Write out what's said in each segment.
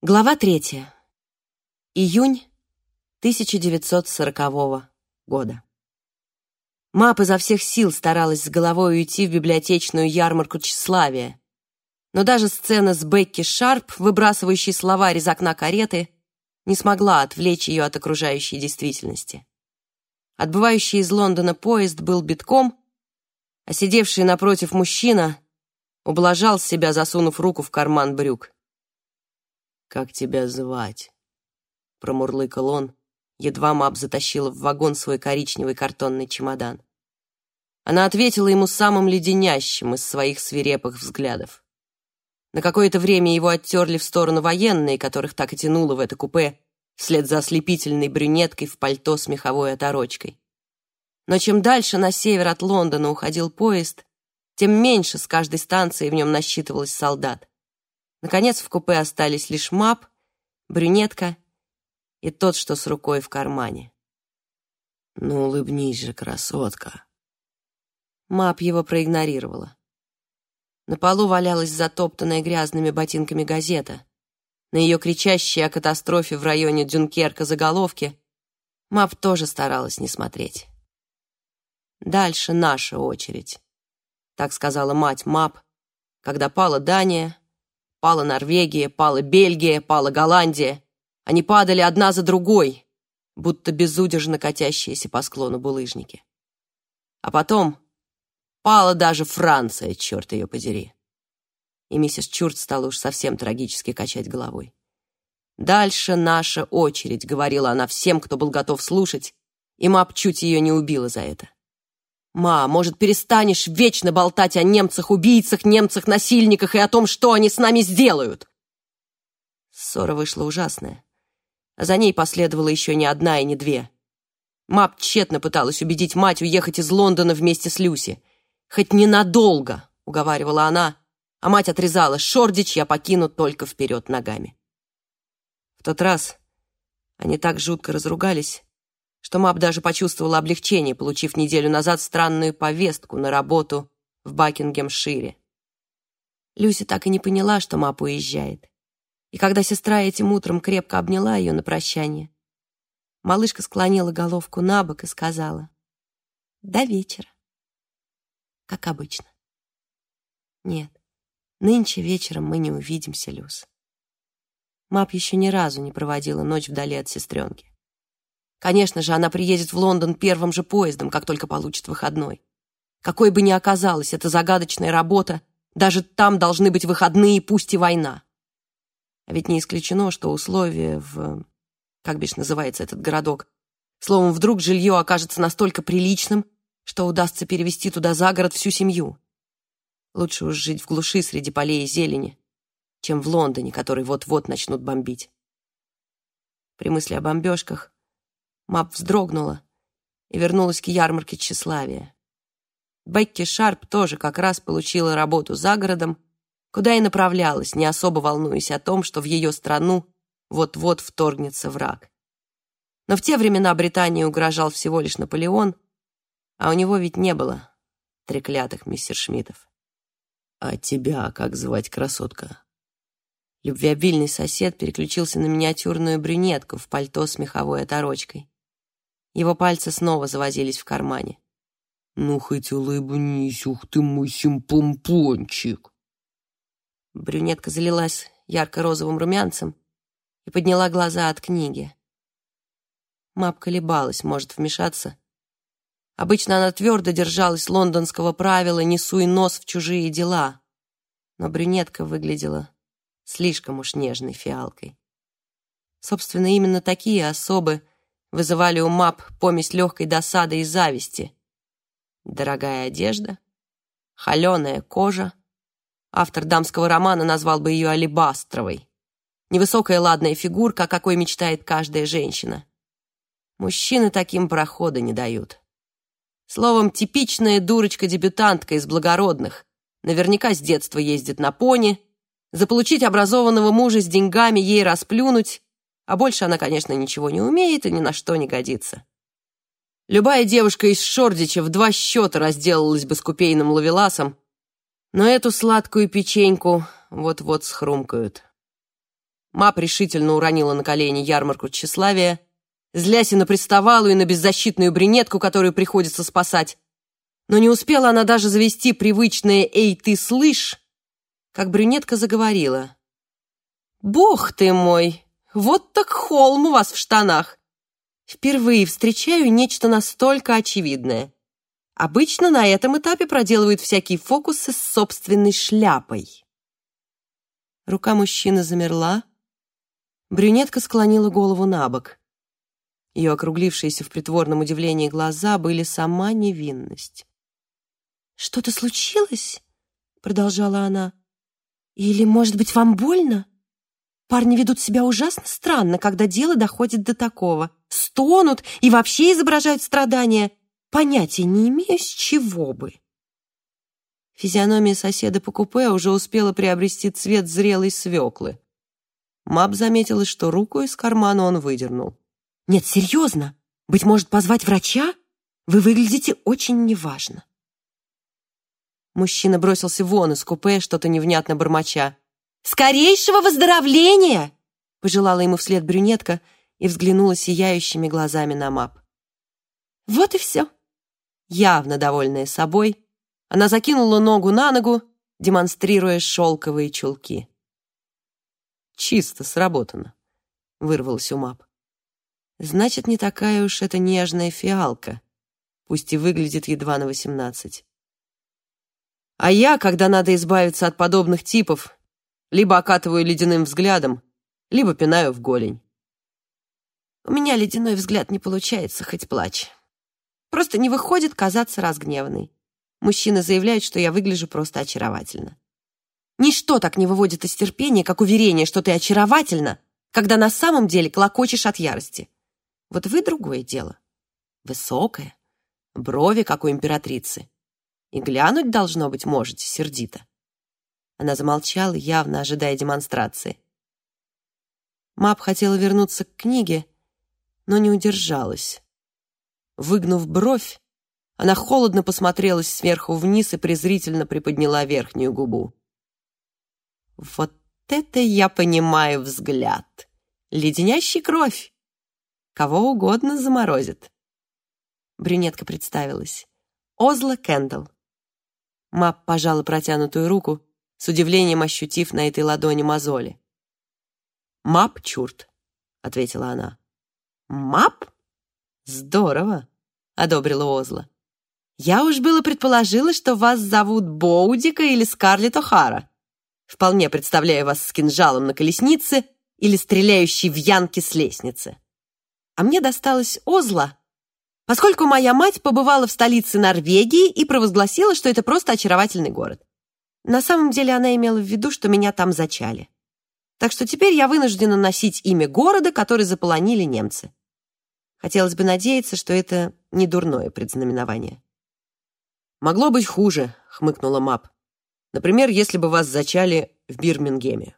Глава третья. Июнь 1940 года. Мап изо всех сил старалась с головой уйти в библиотечную ярмарку тщеславия. Но даже сцена с Бекки Шарп, выбрасывающей словарь из окна кареты, не смогла отвлечь ее от окружающей действительности. Отбывающий из Лондона поезд был битком, а сидевший напротив мужчина ублажал себя, засунув руку в карман брюк. «Как тебя звать?» — промурлыкал он, едва Мап затащила в вагон свой коричневый картонный чемодан. Она ответила ему самым леденящим из своих свирепых взглядов. На какое-то время его оттерли в сторону военные, которых так и тянуло в это купе, вслед за ослепительной брюнеткой в пальто с меховой оторочкой. Но чем дальше на север от Лондона уходил поезд, тем меньше с каждой станции в нем насчитывалось солдат. Наконец в купе остались лишь мап, брюнетка и тот, что с рукой в кармане. «Ну, улыбнись же, красотка!» Мап его проигнорировала. На полу валялась затоптанная грязными ботинками газета. На ее кричащие о катастрофе в районе Дюнкерка заголовки Мап тоже старалась не смотреть. «Дальше наша очередь», — так сказала мать Мап, когда пала Дания, Пала Норвегия, пала Бельгия, пала Голландия. Они падали одна за другой, будто безудержно катящиеся по склону булыжники. А потом пала даже Франция, черт ее подери. И миссис Чурт стала уж совсем трагически качать головой. «Дальше наша очередь», — говорила она всем, кто был готов слушать, и Мап чуть ее не убила за это. «Ма, может, перестанешь вечно болтать о немцах-убийцах, немцах-насильниках и о том, что они с нами сделают?» Ссора вышла ужасная. А за ней последовала еще не одна и не две. Мап тщетно пыталась убедить мать уехать из Лондона вместе с Люси. «Хоть ненадолго», — уговаривала она, а мать отрезала, «Шордич я покину только вперед ногами». В тот раз они так жутко разругались, что Мап даже почувствовала облегчение, получив неделю назад странную повестку на работу в Бакингемшире. Люси так и не поняла, что Мап уезжает. И когда сестра этим утром крепко обняла ее на прощание, малышка склонила головку на бок и сказала «До вечера». Как обычно. Нет, нынче вечером мы не увидимся, Люс. Мап еще ни разу не проводила ночь вдали от сестренки. Конечно же, она приедет в Лондон первым же поездом, как только получит выходной. Какой бы ни оказалась эта загадочная работа, даже там должны быть выходные, пусть и война. А ведь не исключено, что условия в... Как бишь называется этот городок? Словом, вдруг жилье окажется настолько приличным, что удастся перевести туда за город всю семью. Лучше уж жить в глуши среди полей и зелени, чем в Лондоне, который вот-вот начнут бомбить. При мысли о бомбежках Мап вздрогнула и вернулась к ярмарке тщеславия. Бекки Шарп тоже как раз получила работу за городом, куда и направлялась, не особо волнуясь о том, что в ее страну вот-вот вторгнется враг. Но в те времена Британии угрожал всего лишь Наполеон, а у него ведь не было треклятых мистер Шмидтов. «А тебя как звать, красотка?» Любвеобильный сосед переключился на миниатюрную брюнетку в пальто с меховой оторочкой. Его пальцы снова завозились в кармане. «Ну, хоть улыбнись, ух ты мой симпомпончик!» Брюнетка залилась ярко-розовым румянцем и подняла глаза от книги. Мап колебалась, может вмешаться. Обычно она твердо держалась лондонского правила «не суй нос в чужие дела», но брюнетка выглядела слишком уж нежной фиалкой. Собственно, именно такие особы вызывали у Мап помесь легкой досады и зависти. Дорогая одежда, холеная кожа. Автор дамского романа назвал бы ее алебастровой. Невысокая ладная фигурка, о какой мечтает каждая женщина. Мужчины таким прохода не дают. Словом, типичная дурочка-дебютантка из благородных. Наверняка с детства ездит на пони. Заполучить образованного мужа с деньгами ей расплюнуть а больше она, конечно, ничего не умеет и ни на что не годится. Любая девушка из Шордича в два счета разделалась бы с купейным ловеласом, но эту сладкую печеньку вот-вот схрумкают. Мап решительно уронила на колени ярмарку тщеславия, злясь и на приставалу, и на беззащитную брюнетку, которую приходится спасать. Но не успела она даже завести привычное «Эй, ты слышь!», как брюнетка заговорила. «Бог ты мой! Вот так холм у вас в штанах! Впервые встречаю нечто настолько очевидное. Обычно на этом этапе проделывают всякие фокусы с собственной шляпой». Рука мужчины замерла. Брюнетка склонила голову на бок. Ее округлившиеся в притворном удивлении глаза были сама невинность. «Что-то случилось?» — продолжала она. «Или, может быть, вам больно? Парни ведут себя ужасно странно, когда дело доходит до такого. Стонут и вообще изображают страдания. Понятия не имею, с чего бы». Физиономия соседа по купе уже успела приобрести цвет зрелой свеклы. Мап заметила, что руку из кармана он выдернул. «Нет, серьезно. Быть может, позвать врача? Вы выглядите очень неважно». Мужчина бросился вон из купе, что-то невнятно бормоча. «Скорейшего выздоровления!» Пожелала ему вслед брюнетка и взглянула сияющими глазами на мап. Вот и все. Явно довольная собой, она закинула ногу на ногу, демонстрируя шелковые чулки. «Чисто сработано», — вырвалась у мап. Значит, не такая уж это нежная фиалка, пусть и выглядит едва на восемнадцать. А я, когда надо избавиться от подобных типов, либо окатываю ледяным взглядом, либо пинаю в голень. У меня ледяной взгляд не получается, хоть плачь. Просто не выходит казаться разгневанной. Мужчина заявляет, что я выгляжу просто очаровательно. Ничто так не выводит из терпения, как уверение, что ты очаровательна, когда на самом деле клокочешь от ярости. Вот вы другое дело. Высокая, брови, как у императрицы. И глянуть, должно быть, можете сердито. Она замолчала, явно ожидая демонстрации. Мап хотела вернуться к книге, но не удержалась. Выгнув бровь, она холодно посмотрела сверху вниз и презрительно приподняла верхнюю губу. «Вот это я понимаю взгляд! Леденящий кровь! Кого угодно заморозит. Брюнетка представилась. Озла Кэндалл. Мап пожала протянутую руку, с удивлением ощутив на этой ладони мозоли. «Мап Чурт», — ответила она. «Мап? Здорово», — одобрила Озла. «Я уж было предположила, что вас зовут Боудика или Скарлетт О'Хара. Вполне представляю вас с кинжалом на колеснице или стреляющей в янки с лестницы а мне досталась Озла, поскольку моя мать побывала в столице Норвегии и провозгласила, что это просто очаровательный город. На самом деле она имела в виду, что меня там зачали. Так что теперь я вынуждена носить имя города, который заполонили немцы. Хотелось бы надеяться, что это не дурное предзнаменование. «Могло быть хуже», — хмыкнула Мап. «Например, если бы вас зачали в Бирмингеме».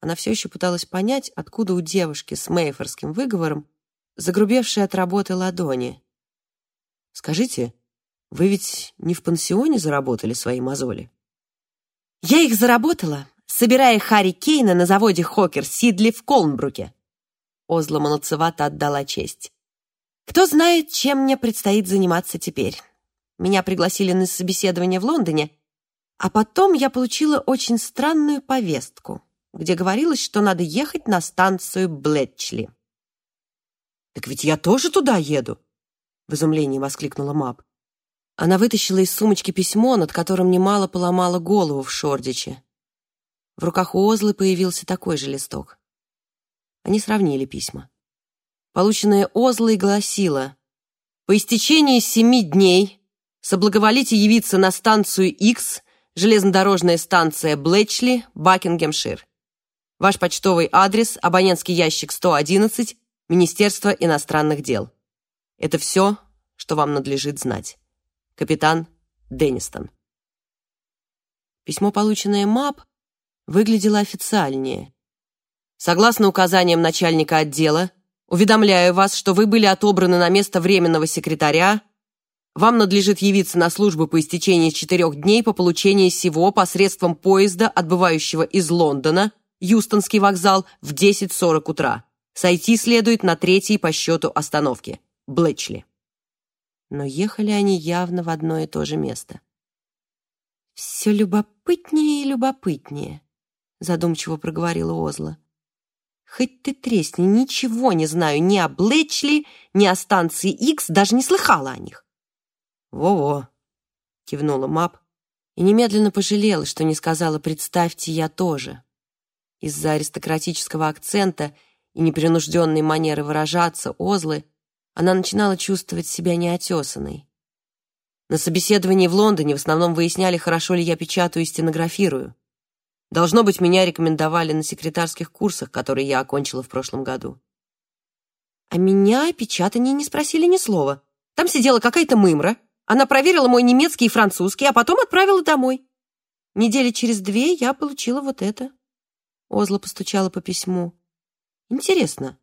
Она все еще пыталась понять, откуда у девушки с мейфорским выговором загрубевшие от работы ладони. «Скажите, вы ведь не в пансионе заработали свои мозоли?» «Я их заработала, собирая Харри Кейна на заводе Хокер Сидли в Колнбруке». Озла молодцевато отдала честь. «Кто знает, чем мне предстоит заниматься теперь. Меня пригласили на собеседование в Лондоне, а потом я получила очень странную повестку где говорилось, что надо ехать на станцию Блетчли. «Так ведь я тоже туда еду!» — в изумлении воскликнула Мап. Она вытащила из сумочки письмо, над которым немало поломала голову в Шордиче. В руках у Озлы появился такой же листок. Они сравнили письма. Полученное Озлой гласило «По истечении семи дней соблаговолите явиться на станцию X, железнодорожная станция Блетчли, Бакингемшир. Ваш почтовый адрес, абонентский ящик 111, Министерство иностранных дел. Это все, что вам надлежит знать. Капитан Деннистон. Письмо, полученное МАП, выглядело официальнее. Согласно указаниям начальника отдела, уведомляю вас, что вы были отобраны на место временного секретаря. Вам надлежит явиться на службу по истечении четырех дней по получении сего посредством поезда, отбывающего из Лондона, Юстонский вокзал, в 10.40 утра. Сойти следует на третьей по счету остановке — Блэчли. Но ехали они явно в одно и то же место. «Все любопытнее и любопытнее», — задумчиво проговорила Озла. «Хоть ты тресни, ничего не знаю ни о Блэчли, ни о станции Икс, даже не слыхала о них». «Во-во», — кивнула Мап, и немедленно пожалела, что не сказала «представьте, я тоже». Из-за аристократического акцента и непринужденной манеры выражаться Озлы она начинала чувствовать себя неотесанной. На собеседовании в Лондоне в основном выясняли, хорошо ли я печатаю и стенографирую. Должно быть, меня рекомендовали на секретарских курсах, которые я окончила в прошлом году. А меня о печатании не спросили ни слова. Там сидела какая-то мымра, она проверила мой немецкий и французский, а потом отправила домой. Недели через две я получила вот это. Озла постучала по письму. Интересно,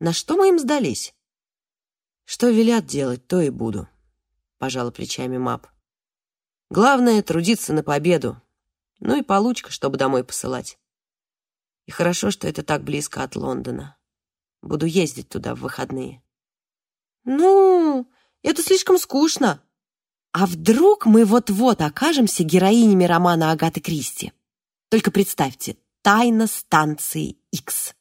на что мы им сдались? Что велят делать, то и буду пожала плечами Мап. Главное — трудиться на победу. Ну и получка, чтобы домой посылать. И хорошо, что это так близко от Лондона. Буду ездить туда в выходные. Ну, это слишком скучно. А вдруг мы вот-вот окажемся героинями романа Агаты Кристи? Только представьте, «Тайна станции X.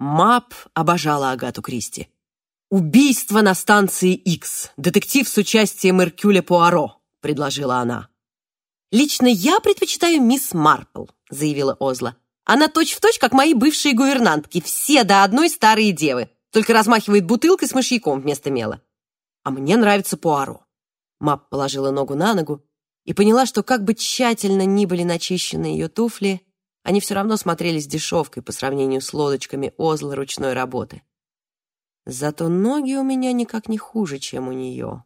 Мап обожала Агату Кристи. «Убийство на станции X. Детектив с участием Эркюля Пуаро», — предложила она. «Лично я предпочитаю мисс Марпл», — заявила Озла. «Она точь-в-точь, точь, как мои бывшие гувернантки, все до одной старые девы, только размахивает бутылкой с мышьяком вместо мела». «А мне нравится Пуаро». Мап положила ногу на ногу и поняла, что как бы тщательно ни были начищены ее туфли, они все равно смотрелись дешевкой по сравнению с лодочками Озла ручной работы. Зато ноги у меня никак не хуже, чем у нее.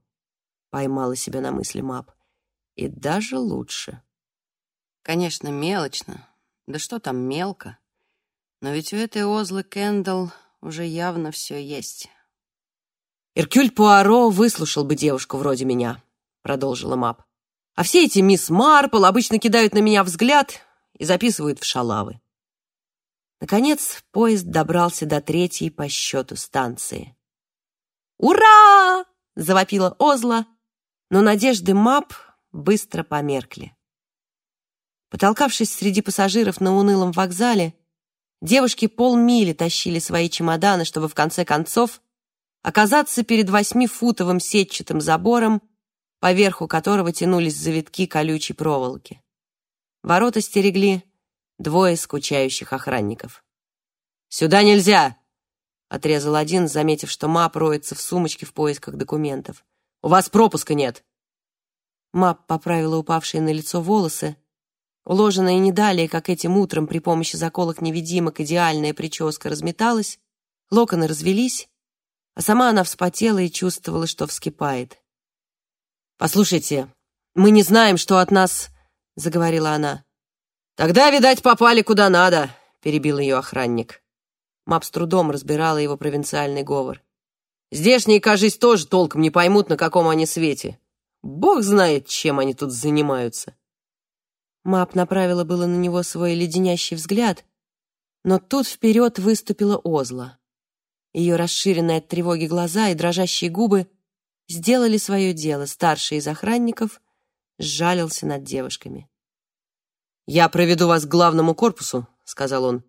Поймала себя на мысли Мап. И даже лучше. Конечно, мелочно. Да что там мелко? Но ведь у этой Озлы Кэндалл уже явно все есть. «Эркюль Пуаро выслушал бы девушку вроде меня», — продолжила Мап. «А все эти мисс Марпл обычно кидают на меня взгляд и записывают в шалавы. Наконец, поезд добрался до третьей по счету станции. «Ура!» — завопила Озла, но надежды Мап быстро померкли. Потолкавшись среди пассажиров на унылом вокзале, девушки полмили тащили свои чемоданы, чтобы в конце концов оказаться перед восьмифутовым сетчатым забором, поверху которого тянулись завитки колючей проволоки. Ворота стерегли двое скучающих охранников. «Сюда нельзя!» — отрезал один, заметив, что Мап роется в сумочке в поисках документов. «У вас пропуска нет!» Мап поправила упавшие на лицо волосы. Уложенная не далее, как этим утром при помощи заколок-невидимок идеальная прическа разметалась, локоны развелись, а сама она вспотела и чувствовала, что вскипает. «Послушайте, мы не знаем, что от нас...» — заговорила она. «Тогда, видать, попали куда надо», — перебил ее охранник. Мап с трудом разбирала его провинциальный говор. «Здешние, кажись, тоже толком не поймут, на каком они свете. Бог знает, чем они тут занимаются». Мап направила было на него свой леденящий взгляд, но тут вперед выступила Озла. Ее расширенные от тревоги глаза и дрожащие губы сделали свое дело. Старший из охранников сжалился над девушками. «Я проведу вас к главному корпусу», — сказал он.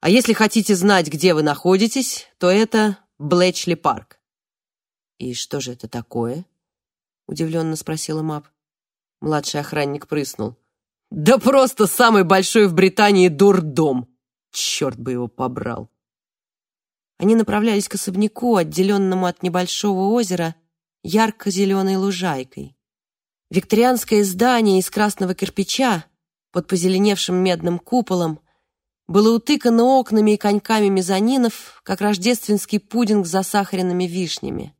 «А если хотите знать, где вы находитесь, то это Блэчли парк». «И что же это такое?» — удивленно спросила Мап. Младший охранник прыснул. «Да просто самый большой в Британии дурдом! Черт бы его побрал!» Они направлялись к особняку, отделенному от небольшого озера, ярко-зеленой лужайкой. Викторианское здание из красного кирпича под позеленевшим медным куполом было утыкано окнами и коньками мезонинов, как рождественский пудинг с засахаренными вишнями.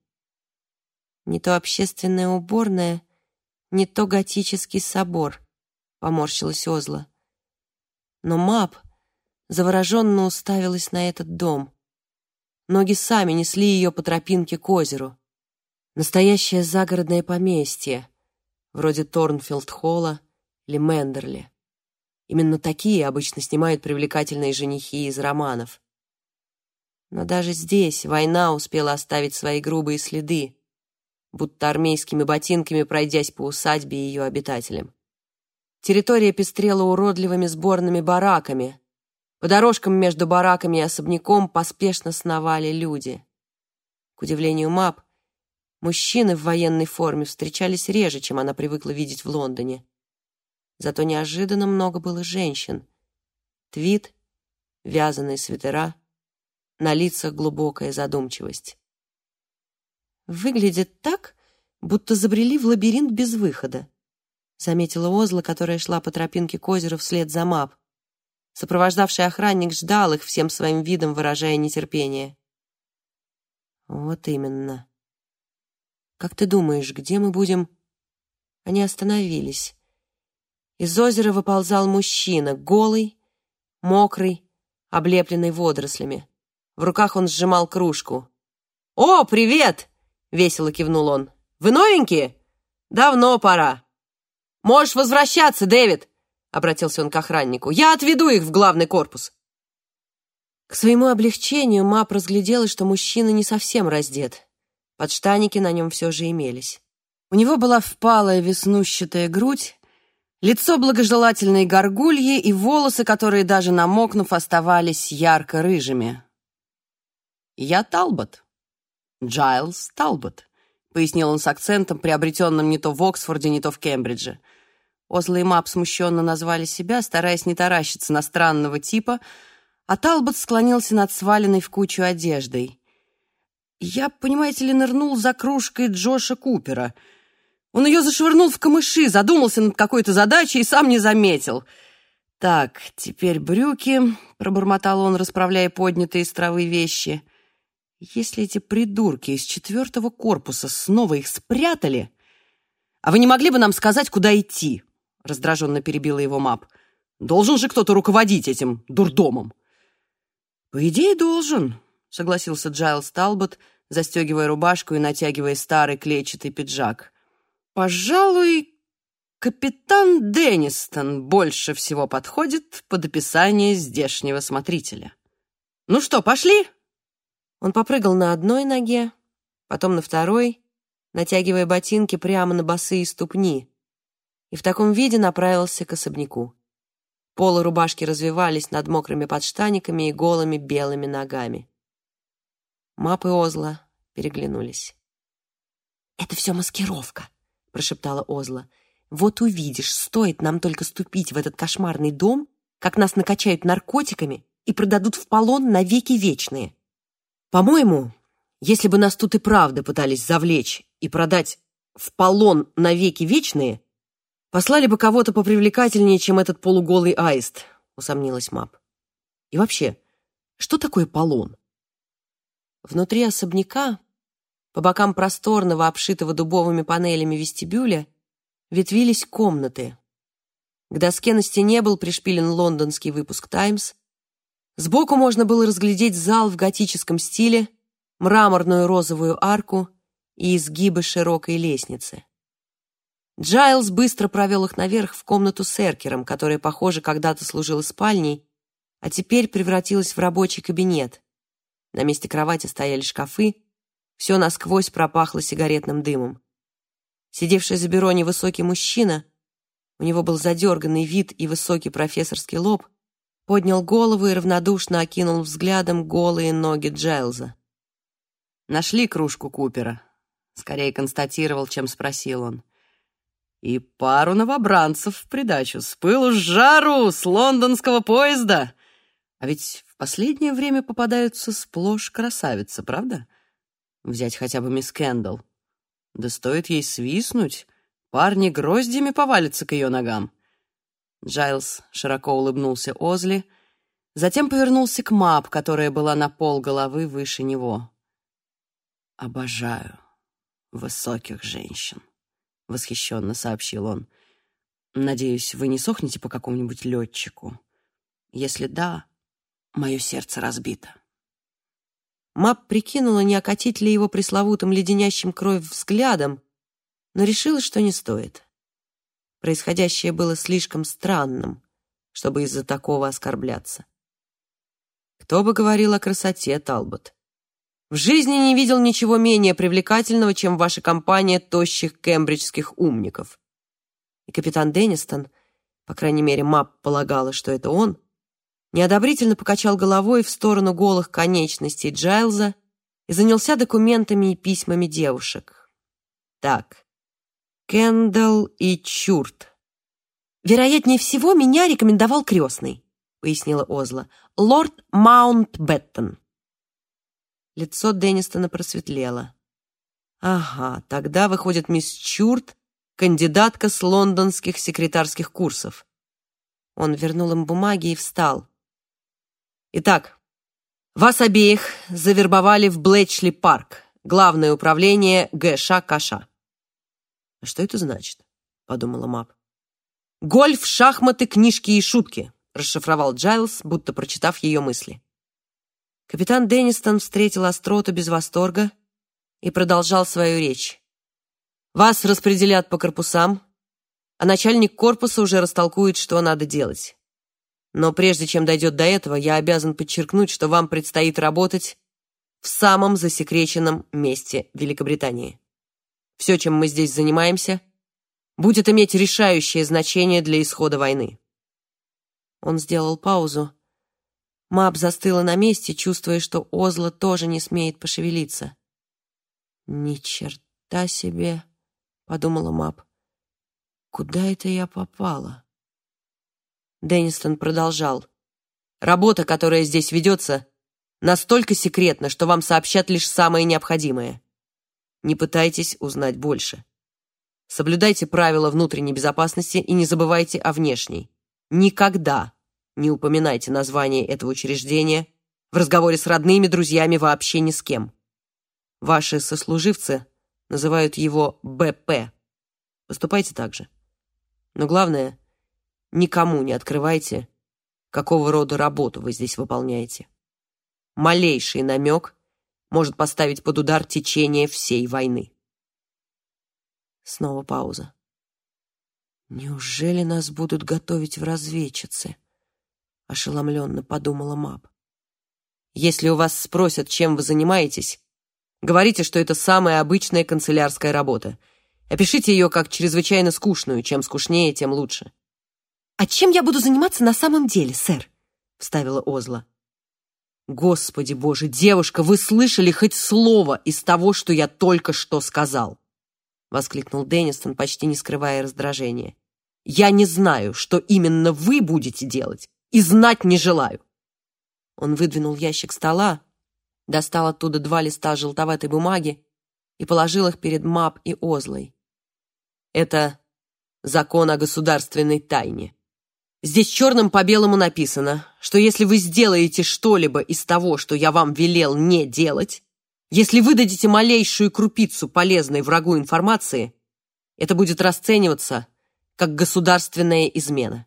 Не то общественная уборная, не то готический собор, поморщилась Озла. Но Мап завороженно уставилась на этот дом. Ноги сами несли ее по тропинке к озеру. Настоящее загородное поместье, вроде Торнфилд-холла или Мендерли. Именно такие обычно снимают привлекательные женихи из романов. Но даже здесь война успела оставить свои грубые следы, будто армейскими ботинками пройдясь по усадьбе и ее обитателям. Территория пестрела уродливыми сборными бараками. По дорожкам между бараками и особняком поспешно сновали люди. К удивлению Мап, мужчины в военной форме встречались реже, чем она привыкла видеть в Лондоне. Зато неожиданно много было женщин. Твит, вязаные свитера, на лицах глубокая задумчивость. «Выглядит так, будто забрели в лабиринт без выхода», заметила Озла, которая шла по тропинке к озеру вслед за Мап. Сопровождавший охранник ждал их всем своим видом, выражая нетерпение. «Вот именно. Как ты думаешь, где мы будем...» Они остановились. Из озера выползал мужчина, голый, мокрый, облепленный водорослями. В руках он сжимал кружку. «О, привет!» — весело кивнул он. «Вы новенькие? Давно пора». «Можешь возвращаться, Дэвид!» — обратился он к охраннику. «Я отведу их в главный корпус». К своему облегчению Мап разглядела, что мужчина не совсем раздет. Подштаники на нем все же имелись. У него была впалая веснущатая грудь, лицо благожелательной горгульи и волосы, которые даже намокнув, оставались ярко-рыжими. «Я Талбот. Джайлз Талбот», — пояснил он с акцентом, приобретенным не то в Оксфорде, не то в Кембридже. Озла и Мап смущенно назвали себя, стараясь не таращиться на странного типа, а Талбот склонился над сваленной в кучу одеждой. «Я, понимаете ли, нырнул за кружкой Джоша Купера. Он ее зашвырнул в камыши, задумался над какой-то задачей и сам не заметил». «Так, теперь брюки», — пробормотал он, расправляя поднятые из травы вещи — если эти придурки из четвертого корпуса снова их спрятали... А вы не могли бы нам сказать, куда идти? Раздраженно перебила его Мап. Должен же кто-то руководить этим дурдомом. По идее, должен, согласился Джайлс Талбот, застегивая рубашку и натягивая старый клетчатый пиджак. Пожалуй, капитан Деннистон больше всего подходит под описание здешнего смотрителя. Ну что, пошли? Он попрыгал на одной ноге, потом на второй, натягивая ботинки прямо на босые ступни, и в таком виде направился к особняку. Полы рубашки развивались над мокрыми подштаниками и голыми белыми ногами. Мап и Озла переглянулись. «Это все маскировка», — прошептала Озла. «Вот увидишь, стоит нам только ступить в этот кошмарный дом, как нас накачают наркотиками и продадут в полон навеки вечные. По-моему, если бы нас тут и правда пытались завлечь и продать в полон навеки вечные, послали бы кого-то попривлекательнее, чем этот полуголый аист, усомнилась Мап. И вообще, что такое полон? Внутри особняка, по бокам просторного, обшитого дубовыми панелями вестибюля, ветвились комнаты. К доске на стене был пришпилен лондонский выпуск «Таймс», Сбоку можно было разглядеть зал в готическом стиле, мраморную розовую арку и изгибы широкой лестницы. Джайлз быстро провел их наверх в комнату с эркером, которая, похоже, когда-то служила спальней, а теперь превратилась в рабочий кабинет. На месте кровати стояли шкафы, все насквозь пропахло сигаретным дымом. Сидевший за бюро невысокий мужчина, у него был задерганный вид и высокий профессорский лоб, поднял голову и равнодушно окинул взглядом голые ноги Джайлза. «Нашли кружку Купера?» — скорее констатировал, чем спросил он. «И пару новобранцев в придачу, с пылу с жару, с лондонского поезда. А ведь в последнее время попадаются сплошь красавицы, правда? Взять хотя бы мисс Кэндалл. Да стоит ей свистнуть, парни гроздями повалятся к ее ногам. Джайлз широко улыбнулся Озли, затем повернулся к Мап, которая была на пол головы выше него. «Обожаю высоких женщин», — восхищенно сообщил он. «Надеюсь, вы не сохнете по какому-нибудь летчику? Если да, мое сердце разбито». Мап прикинула, не окатить ли его пресловутым леденящим кровь взглядом, но решила, что не стоит. Происходящее было слишком странным, чтобы из-за такого оскорбляться. Кто бы говорил о красоте, Талбот? В жизни не видел ничего менее привлекательного, чем ваша компания тощих кембриджских умников. И капитан Деннистон, по крайней мере, Мап полагала, что это он, неодобрительно покачал головой в сторону голых конечностей Джайлза и занялся документами и письмами девушек. Так, Кендалл и Чурт. «Вероятнее всего, меня рекомендовал крестный», — пояснила Озла. «Лорд Маунтбеттон». Лицо Деннистона просветлело. «Ага, тогда, выходит, мисс Чурт, кандидатка с лондонских секретарских курсов». Он вернул им бумаги и встал. «Итак, вас обеих завербовали в Блэчли парк, главное управление ГШ Каша». «А что это значит?» — подумала Мап. «Гольф, шахматы, книжки и шутки», — расшифровал Джайлз, будто прочитав ее мысли. Капитан Деннистон встретил остроту без восторга и продолжал свою речь. «Вас распределят по корпусам, а начальник корпуса уже растолкует, что надо делать. Но прежде чем дойдет до этого, я обязан подчеркнуть, что вам предстоит работать в самом засекреченном месте Великобритании. Все, чем мы здесь занимаемся, будет иметь решающее значение для исхода войны. Он сделал паузу. Мап застыла на месте, чувствуя, что Озла тоже не смеет пошевелиться. «Ни черта себе!» — подумала Мап. «Куда это я попала?» Деннистон продолжал. «Работа, которая здесь ведется, настолько секретна, что вам сообщат лишь самое необходимое. Не пытайтесь узнать больше. Соблюдайте правила внутренней безопасности и не забывайте о внешней. Никогда не упоминайте название этого учреждения в разговоре с родными, друзьями, вообще ни с кем. Ваши сослуживцы называют его БП. Поступайте так же. Но главное, никому не открывайте, какого рода работу вы здесь выполняете. Малейший намек может поставить под удар течение всей войны. Снова пауза. «Неужели нас будут готовить в разведчице?» — ошеломленно подумала Мап. «Если у вас спросят, чем вы занимаетесь, говорите, что это самая обычная канцелярская работа. Опишите ее как чрезвычайно скучную. Чем скучнее, тем лучше». «А чем я буду заниматься на самом деле, сэр?» — вставила Озла. «Господи боже, девушка, вы слышали хоть слово из того, что я только что сказал?» — воскликнул Деннисон, почти не скрывая раздражения. «Я не знаю, что именно вы будете делать, и знать не желаю». Он выдвинул ящик стола, достал оттуда два листа желтоватой бумаги и положил их перед Мап и Озлой. «Это закон о государственной тайне. Здесь черным по белому написано, что если вы сделаете что-либо из того, что я вам велел не делать, если вы дадите малейшую крупицу полезной врагу информации, это будет расцениваться как государственная измена.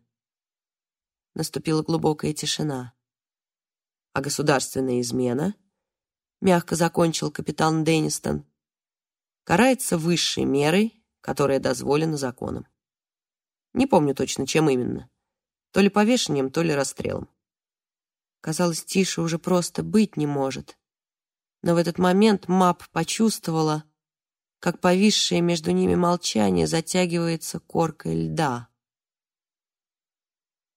Наступила глубокая тишина. А государственная измена, мягко закончил капитан Деннистон, карается высшей мерой, которая дозволена законом. Не помню точно, чем именно. То ли повешением, то ли расстрелом. Казалось, тише уже просто быть не может но в этот момент Мап почувствовала, как повисшее между ними молчание затягивается коркой льда.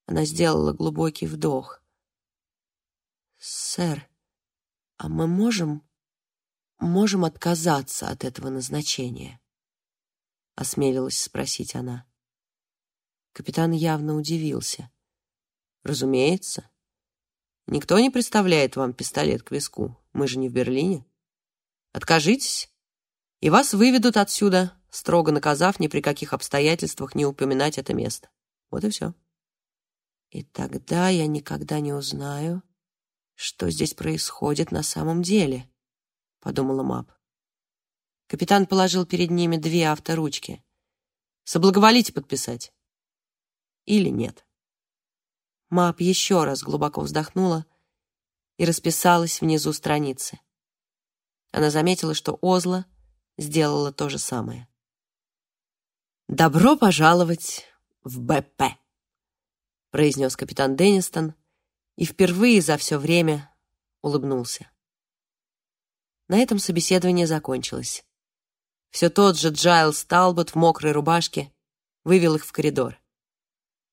Она сделала глубокий вдох. «Сэр, а мы можем... можем отказаться от этого назначения?» — осмелилась спросить она. Капитан явно удивился. «Разумеется. Никто не представляет вам пистолет к виску. Мы же не в Берлине. Откажитесь, и вас выведут отсюда, строго наказав ни при каких обстоятельствах не упоминать это место. Вот и все. И тогда я никогда не узнаю, что здесь происходит на самом деле, подумала Мап. Капитан положил перед ними две авторучки. Соблаговолите подписать. Или нет. Мап еще раз глубоко вздохнула и расписалась внизу страницы. Она заметила, что Озла сделала то же самое. «Добро пожаловать в БП!» произнес капитан Деннистон и впервые за все время улыбнулся. На этом собеседование закончилось. Все тот же Джайлс Талбот в мокрой рубашке вывел их в коридор.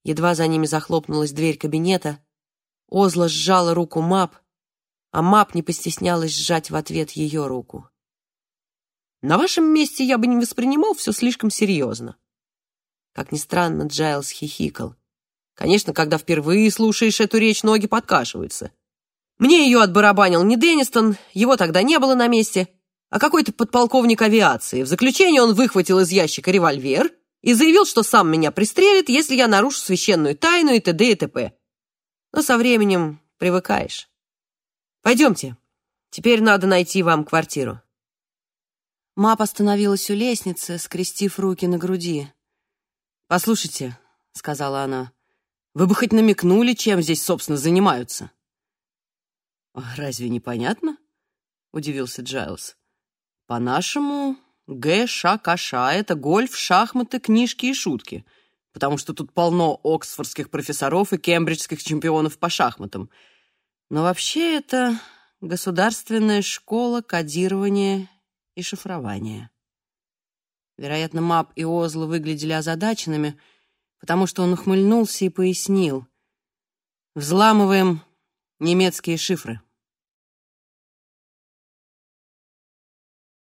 Едва за ними захлопнулась дверь кабинета, Озла сжала руку Мап, а Мап не постеснялась сжать в ответ ее руку. «На вашем месте я бы не воспринимал все слишком серьезно». Как ни странно, Джайлс хихикал. Конечно, когда впервые слушаешь эту речь, ноги подкашиваются. Мне ее отбарабанил не Деннистон, его тогда не было на месте, а какой-то подполковник авиации. В заключение он выхватил из ящика револьвер и заявил, что сам меня пристрелит, если я нарушу священную тайну и т.д. и т.п. Но со временем привыкаешь. Пойдемте, теперь надо найти вам квартиру. Мап остановилась у лестницы, скрестив руки на груди. «Послушайте», — сказала она, вы бы хоть намекнули, чем здесь, собственно, занимаются». «Разве не понятно?» — удивился Джайлз. «По-нашему, ГШКШ — это гольф, шахматы, книжки и шутки, потому что тут полно оксфордских профессоров и кембриджских чемпионов по шахматам. Но вообще это государственная школа кодирования и шифрования». Вероятно, Мап и Озла выглядели озадаченными — потому что он ухмыльнулся и пояснил. «Взламываем немецкие шифры».